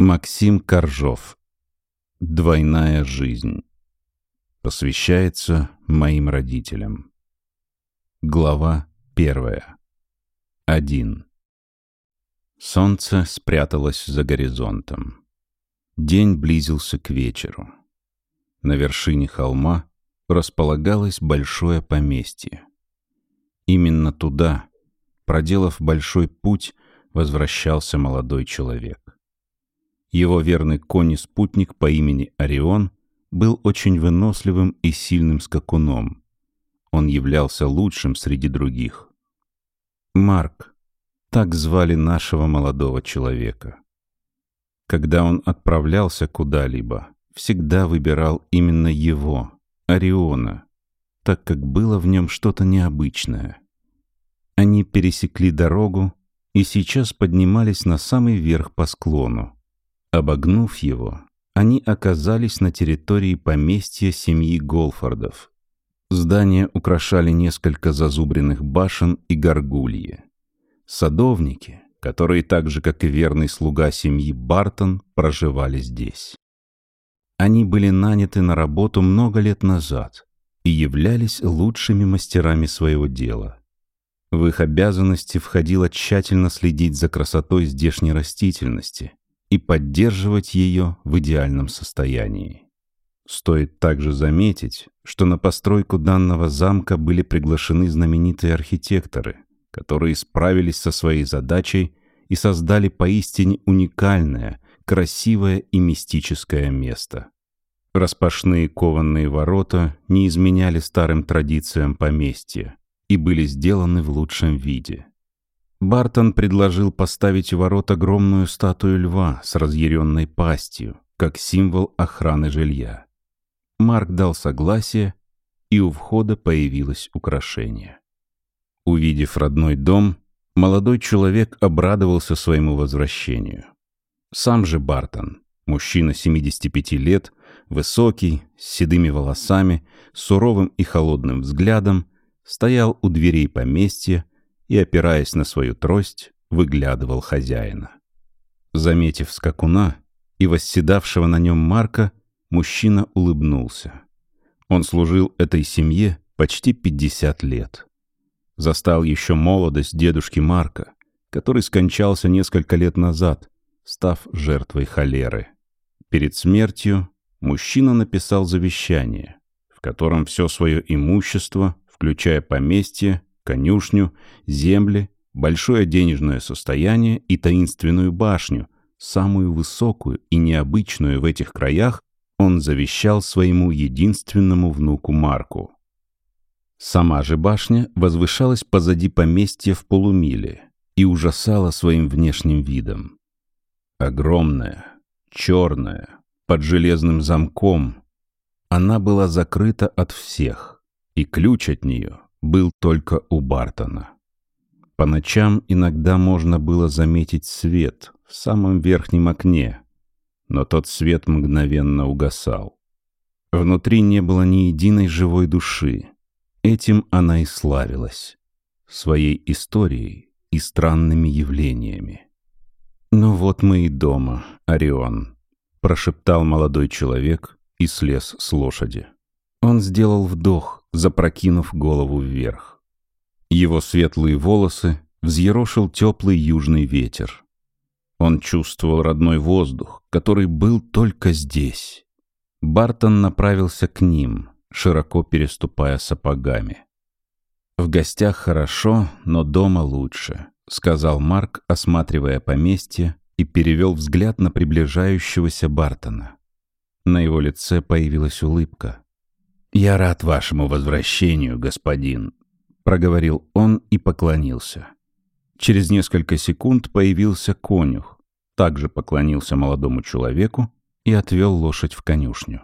Максим Коржов. Двойная жизнь. Посвящается моим родителям. Глава первая. Один. Солнце спряталось за горизонтом. День близился к вечеру. На вершине холма располагалось большое поместье. Именно туда, проделав большой путь, возвращался молодой человек. Его верный конь и спутник по имени Орион был очень выносливым и сильным скакуном. Он являлся лучшим среди других. Марк, так звали нашего молодого человека. Когда он отправлялся куда-либо, всегда выбирал именно его, Ориона, так как было в нем что-то необычное. Они пересекли дорогу и сейчас поднимались на самый верх по склону. Обогнув его, они оказались на территории поместья семьи Голфордов. Здание украшали несколько зазубренных башен и горгульи. Садовники, которые так же, как и верный слуга семьи Бартон, проживали здесь. Они были наняты на работу много лет назад и являлись лучшими мастерами своего дела. В их обязанности входило тщательно следить за красотой здешней растительности – и поддерживать ее в идеальном состоянии. Стоит также заметить, что на постройку данного замка были приглашены знаменитые архитекторы, которые справились со своей задачей и создали поистине уникальное, красивое и мистическое место. Распашные кованные ворота не изменяли старым традициям поместья и были сделаны в лучшем виде. Бартон предложил поставить у ворот огромную статую льва с разъяренной пастью, как символ охраны жилья. Марк дал согласие, и у входа появилось украшение. Увидев родной дом, молодой человек обрадовался своему возвращению. Сам же Бартон, мужчина 75 лет, высокий, с седыми волосами, суровым и холодным взглядом, стоял у дверей поместья, и, опираясь на свою трость, выглядывал хозяина. Заметив скакуна и восседавшего на нем Марка, мужчина улыбнулся. Он служил этой семье почти 50 лет. Застал еще молодость дедушки Марка, который скончался несколько лет назад, став жертвой холеры. Перед смертью мужчина написал завещание, в котором все свое имущество, включая поместье, конюшню, земли, большое денежное состояние и таинственную башню, самую высокую и необычную в этих краях, он завещал своему единственному внуку Марку. Сама же башня возвышалась позади поместья в полумиле и ужасала своим внешним видом. Огромная, черная, под железным замком, она была закрыта от всех, и ключ от нее был только у Бартона. По ночам иногда можно было заметить свет в самом верхнем окне, но тот свет мгновенно угасал. Внутри не было ни единой живой души. Этим она и славилась. Своей историей и странными явлениями. «Ну вот мы и дома, Орион», — прошептал молодой человек и слез с лошади. Он сделал вдох, запрокинув голову вверх. Его светлые волосы взъерошил теплый южный ветер. Он чувствовал родной воздух, который был только здесь. Бартон направился к ним, широко переступая сапогами. «В гостях хорошо, но дома лучше», — сказал Марк, осматривая поместье, и перевел взгляд на приближающегося Бартона. На его лице появилась улыбка. «Я рад вашему возвращению, господин», — проговорил он и поклонился. Через несколько секунд появился конюх, также поклонился молодому человеку и отвел лошадь в конюшню.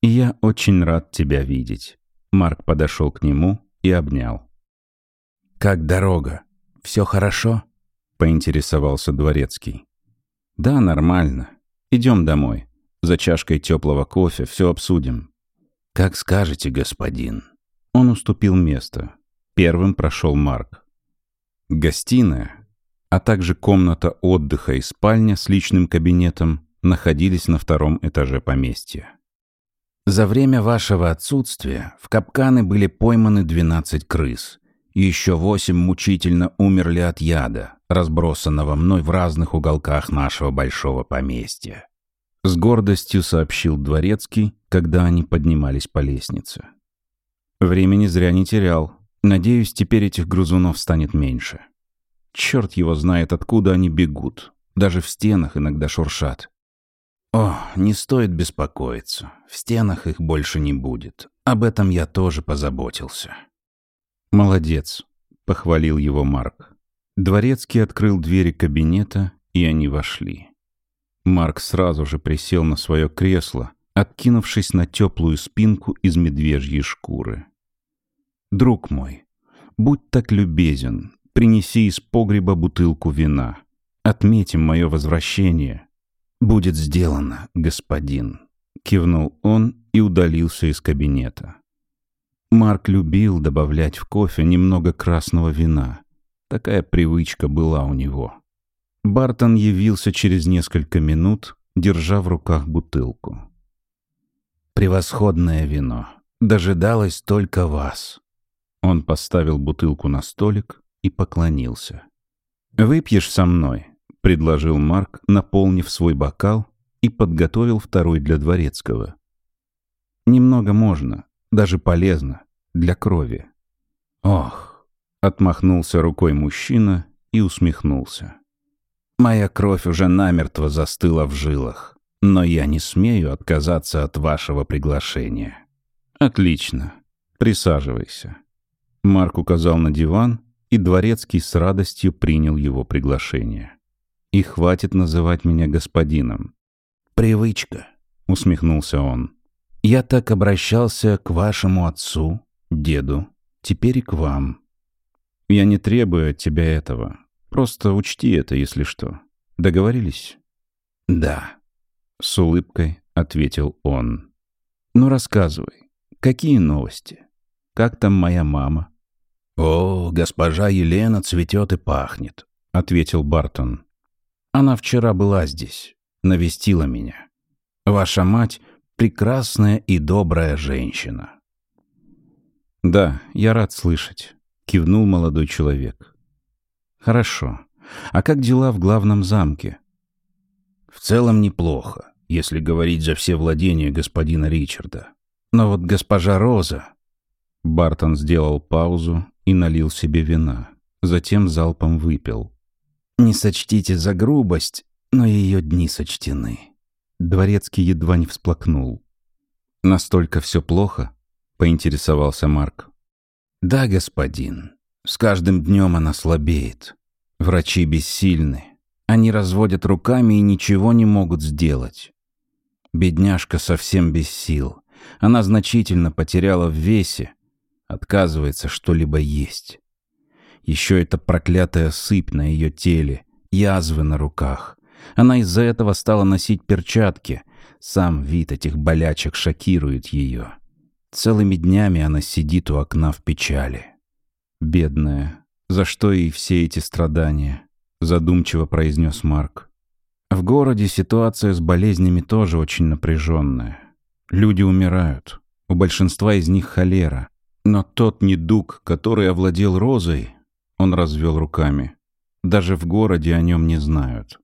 «Я очень рад тебя видеть». Марк подошел к нему и обнял. «Как дорога? Все хорошо?» — поинтересовался дворецкий. «Да, нормально. Идем домой. За чашкой теплого кофе все обсудим. «Как скажете, господин». Он уступил место. Первым прошел Марк. Гостиная, а также комната отдыха и спальня с личным кабинетом находились на втором этаже поместья. За время вашего отсутствия в капканы были пойманы 12 крыс. Еще восемь мучительно умерли от яда, разбросанного мной в разных уголках нашего большого поместья. С гордостью сообщил Дворецкий, когда они поднимались по лестнице. Времени зря не терял. Надеюсь, теперь этих грызунов станет меньше. Черт его знает, откуда они бегут. Даже в стенах иногда шуршат. О, не стоит беспокоиться. В стенах их больше не будет. Об этом я тоже позаботился. Молодец, похвалил его Марк. Дворецкий открыл двери кабинета, и они вошли. Марк сразу же присел на свое кресло, откинувшись на теплую спинку из медвежьей шкуры. «Друг мой, будь так любезен, принеси из погреба бутылку вина. Отметим мое возвращение». «Будет сделано, господин», — кивнул он и удалился из кабинета. Марк любил добавлять в кофе немного красного вина. Такая привычка была у него. Бартон явился через несколько минут, держа в руках бутылку. «Превосходное вино. Дожидалось только вас». Он поставил бутылку на столик и поклонился. «Выпьешь со мной?» — предложил Марк, наполнив свой бокал и подготовил второй для дворецкого. «Немного можно, даже полезно, для крови». «Ох!» — отмахнулся рукой мужчина и усмехнулся. «Моя кровь уже намертво застыла в жилах но я не смею отказаться от вашего приглашения». «Отлично. Присаживайся». Марк указал на диван, и Дворецкий с радостью принял его приглашение. «И хватит называть меня господином». «Привычка», — усмехнулся он. «Я так обращался к вашему отцу, деду, теперь и к вам». «Я не требую от тебя этого. Просто учти это, если что. Договорились?» «Да», — с улыбкой ответил он. «Ну, рассказывай, какие новости? Как там моя мама?» «О, госпожа Елена цветет и пахнет», — ответил Бартон. «Она вчера была здесь, навестила меня. Ваша мать — прекрасная и добрая женщина». «Да, я рад слышать», — кивнул молодой человек. «Хорошо. А как дела в главном замке?» В целом неплохо, если говорить за все владения господина Ричарда. Но вот госпожа Роза... Бартон сделал паузу и налил себе вина. Затем залпом выпил. Не сочтите за грубость, но ее дни сочтены. Дворецкий едва не всплакнул. «Настолько все плохо?» — поинтересовался Марк. «Да, господин. С каждым днем она слабеет. Врачи бессильны. Они разводят руками и ничего не могут сделать. Бедняжка совсем без сил. Она значительно потеряла в весе, отказывается что-либо есть. Еще эта проклятая сыпь на ее теле, язвы на руках. Она из-за этого стала носить перчатки. Сам вид этих болячек шокирует ее. Целыми днями она сидит у окна в печали. Бедная, за что ей все эти страдания? — задумчиво произнес Марк. «В городе ситуация с болезнями тоже очень напряженная. Люди умирают. У большинства из них холера. Но тот недуг, который овладел Розой, он развел руками. Даже в городе о нем не знают.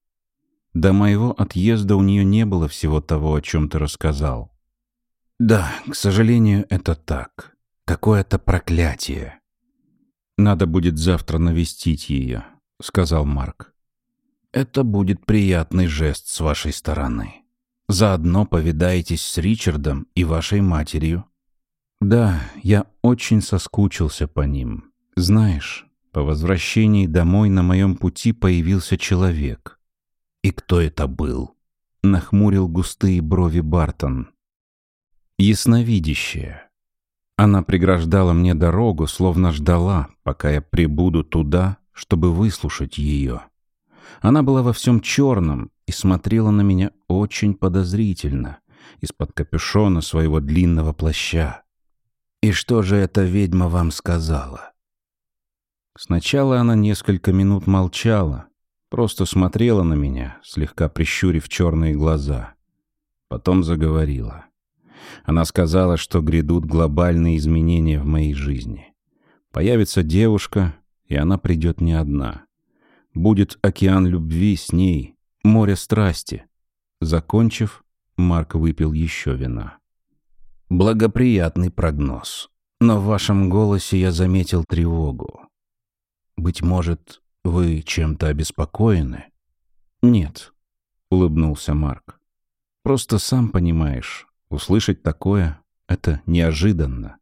До моего отъезда у нее не было всего того, о чем ты рассказал. Да, к сожалению, это так. Какое-то проклятие. Надо будет завтра навестить ее. — сказал Марк. «Это будет приятный жест с вашей стороны. Заодно повидаетесь с Ричардом и вашей матерью». «Да, я очень соскучился по ним. Знаешь, по возвращении домой на моем пути появился человек». «И кто это был?» — нахмурил густые брови Бартон. «Ясновидящая. Она преграждала мне дорогу, словно ждала, пока я прибуду туда, чтобы выслушать ее. Она была во всем черном и смотрела на меня очень подозрительно из-под капюшона своего длинного плаща. «И что же эта ведьма вам сказала?» Сначала она несколько минут молчала, Просто смотрела на меня, слегка прищурив черные глаза. Потом заговорила. Она сказала, что грядут глобальные изменения в моей жизни. Появится девушка, и она придет не одна. Будет океан любви с ней, море страсти. Закончив, Марк выпил еще вина. Благоприятный прогноз. Но в вашем голосе я заметил тревогу. Быть может, вы чем-то обеспокоены? Нет, улыбнулся Марк. Просто сам понимаешь, услышать такое — это неожиданно.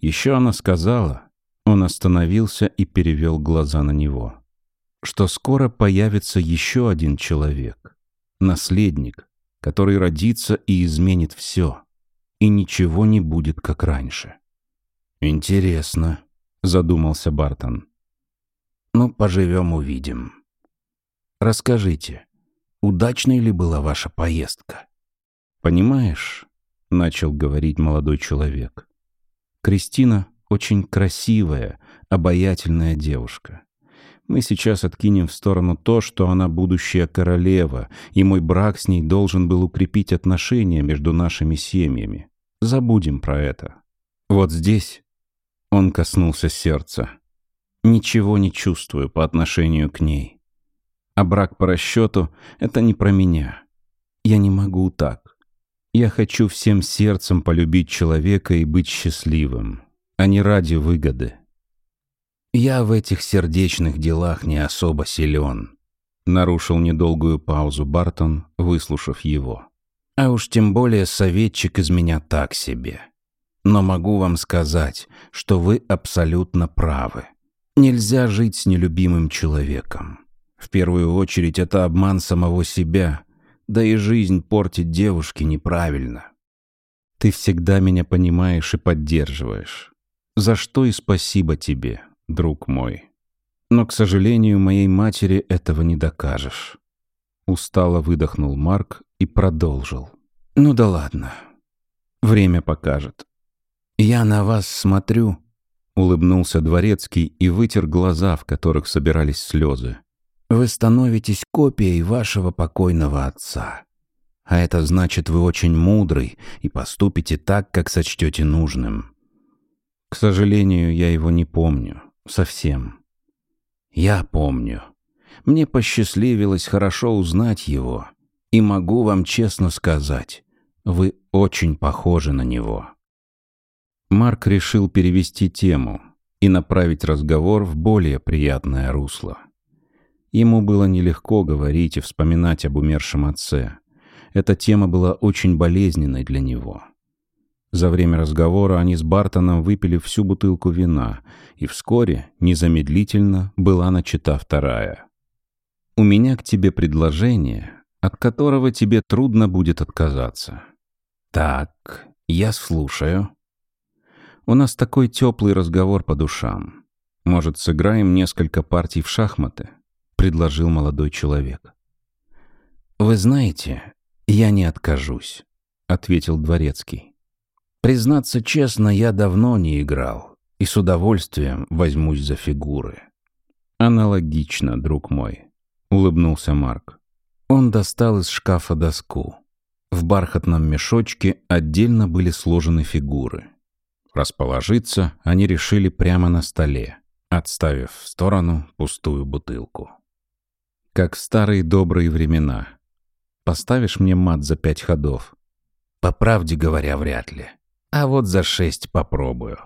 Еще она сказала, он остановился и перевел глаза на него, что скоро появится еще один человек, наследник, который родится и изменит все, и ничего не будет, как раньше. «Интересно», — задумался Бартон. «Ну, поживем, увидим. Расскажите, удачной ли была ваша поездка?» «Понимаешь», — начал говорить молодой человек, «Кристина очень красивая, обаятельная девушка. Мы сейчас откинем в сторону то, что она будущая королева, и мой брак с ней должен был укрепить отношения между нашими семьями. Забудем про это. Вот здесь он коснулся сердца. Ничего не чувствую по отношению к ней. А брак по расчету — это не про меня. Я не могу так. Я хочу всем сердцем полюбить человека и быть счастливым, а не ради выгоды. Я в этих сердечных делах не особо силен. Нарушил недолгую паузу Бартон, выслушав его. А уж тем более советчик из меня так себе. Но могу вам сказать, что вы абсолютно правы. Нельзя жить с нелюбимым человеком. В первую очередь это обман самого себя, да и жизнь портить девушке неправильно. Ты всегда меня понимаешь и поддерживаешь. За что и спасибо тебе, друг мой. Но, к сожалению, моей матери этого не докажешь. Устало выдохнул Марк и продолжил. Ну да ладно. Время покажет. Я на вас смотрю, улыбнулся дворецкий и вытер глаза, в которых собирались слезы. Вы становитесь копией вашего покойного отца. А это значит, вы очень мудрый и поступите так, как сочтете нужным. К сожалению, я его не помню. Совсем. Я помню. Мне посчастливилось хорошо узнать его. И могу вам честно сказать, вы очень похожи на него. Марк решил перевести тему и направить разговор в более приятное русло. Ему было нелегко говорить и вспоминать об умершем отце. Эта тема была очень болезненной для него. За время разговора они с Бартоном выпили всю бутылку вина, и вскоре, незамедлительно, была начата вторая. «У меня к тебе предложение, от которого тебе трудно будет отказаться». «Так, я слушаю». «У нас такой теплый разговор по душам. Может, сыграем несколько партий в шахматы?» — предложил молодой человек. «Вы знаете, я не откажусь», — ответил Дворецкий. Признаться честно, я давно не играл и с удовольствием возьмусь за фигуры. Аналогично, друг мой, улыбнулся Марк. Он достал из шкафа доску. В бархатном мешочке отдельно были сложены фигуры. Расположиться они решили прямо на столе, отставив в сторону пустую бутылку. Как в старые добрые времена. Поставишь мне мат за пять ходов? По правде говоря, вряд ли а вот за шесть попробую».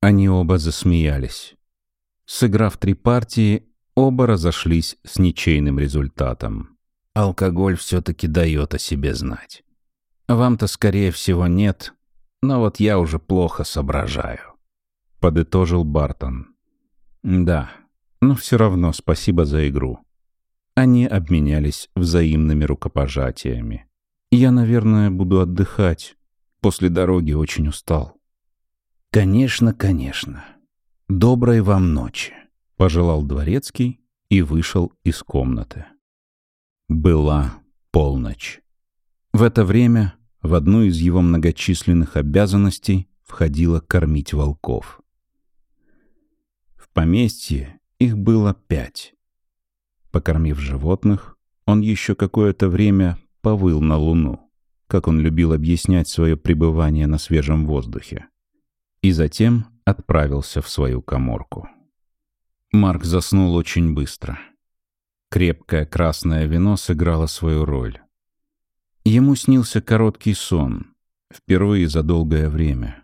Они оба засмеялись. Сыграв три партии, оба разошлись с ничейным результатом. Алкоголь все-таки дает о себе знать. Вам-то, скорее всего, нет, но вот я уже плохо соображаю. Подытожил Бартон. Да, но все равно спасибо за игру. Они обменялись взаимными рукопожатиями. Я, наверное, буду отдыхать. После дороги очень устал. «Конечно, конечно. Доброй вам ночи», — пожелал дворецкий и вышел из комнаты. Была полночь. В это время в одну из его многочисленных обязанностей входило кормить волков. В поместье их было пять. Покормив животных, он еще какое-то время повыл на Луну, как он любил объяснять свое пребывание на свежем воздухе, и затем отправился в свою коморку. Марк заснул очень быстро. Крепкое красное вино сыграло свою роль. Ему снился короткий сон, впервые за долгое время.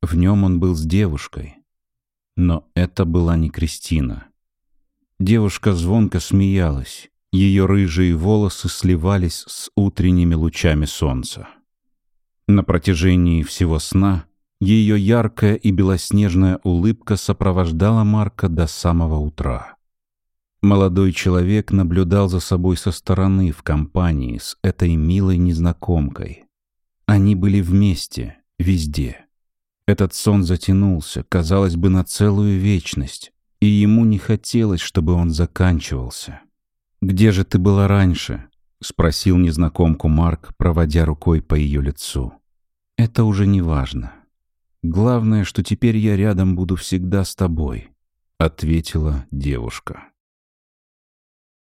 В нем он был с девушкой. Но это была не Кристина. Девушка звонко смеялась. Ее рыжие волосы сливались с утренними лучами солнца. На протяжении всего сна ее яркая и белоснежная улыбка сопровождала Марка до самого утра. Молодой человек наблюдал за собой со стороны в компании с этой милой незнакомкой. Они были вместе, везде. Этот сон затянулся, казалось бы, на целую вечность, и ему не хотелось, чтобы он заканчивался. «Где же ты была раньше?» — спросил незнакомку Марк, проводя рукой по ее лицу. «Это уже не важно. Главное, что теперь я рядом буду всегда с тобой», — ответила девушка.